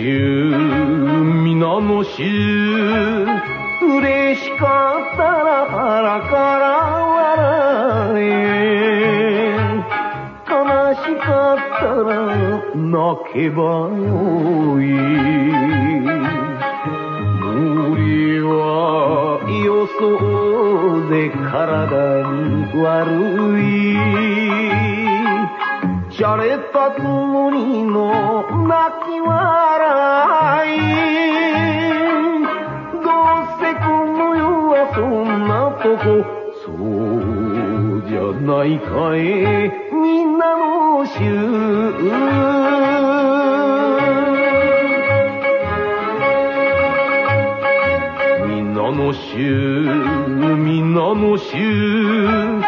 衆、皆の衆、嬉しかったら腹から笑え。悲しかったら泣けばよい。無理はよそうで体に悪い。洒落たつもりの泣き笑いどうせこの世はそんなとこそうじゃないかいみんなの衆みんなの衆みんなの衆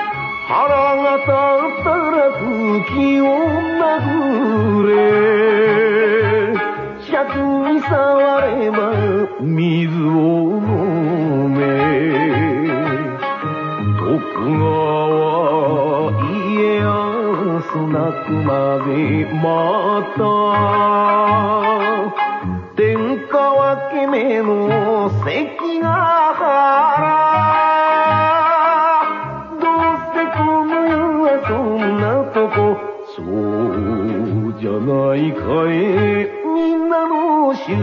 腹が立ったら空気を触れば水を飲め。徳川家康泣くまで待った天下分け目の関ヶ原。どうせこの世はそうじゃないかいみんなの衆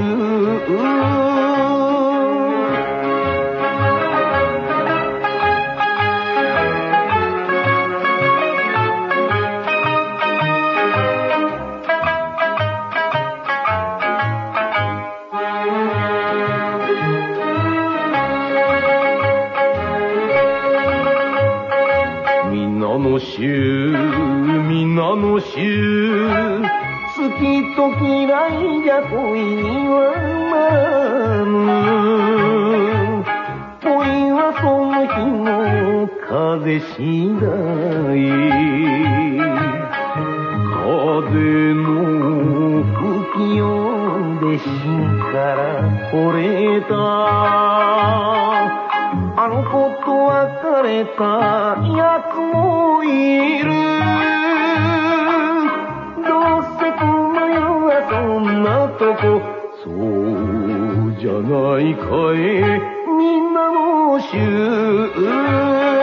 みんなの衆皆の衆好きと嫌いじゃ恋にはならぬ恋はその日の風次第風の吹き読んで芯から惚れたあの子と別れた奴もい。るじゃないかい。みんなも衆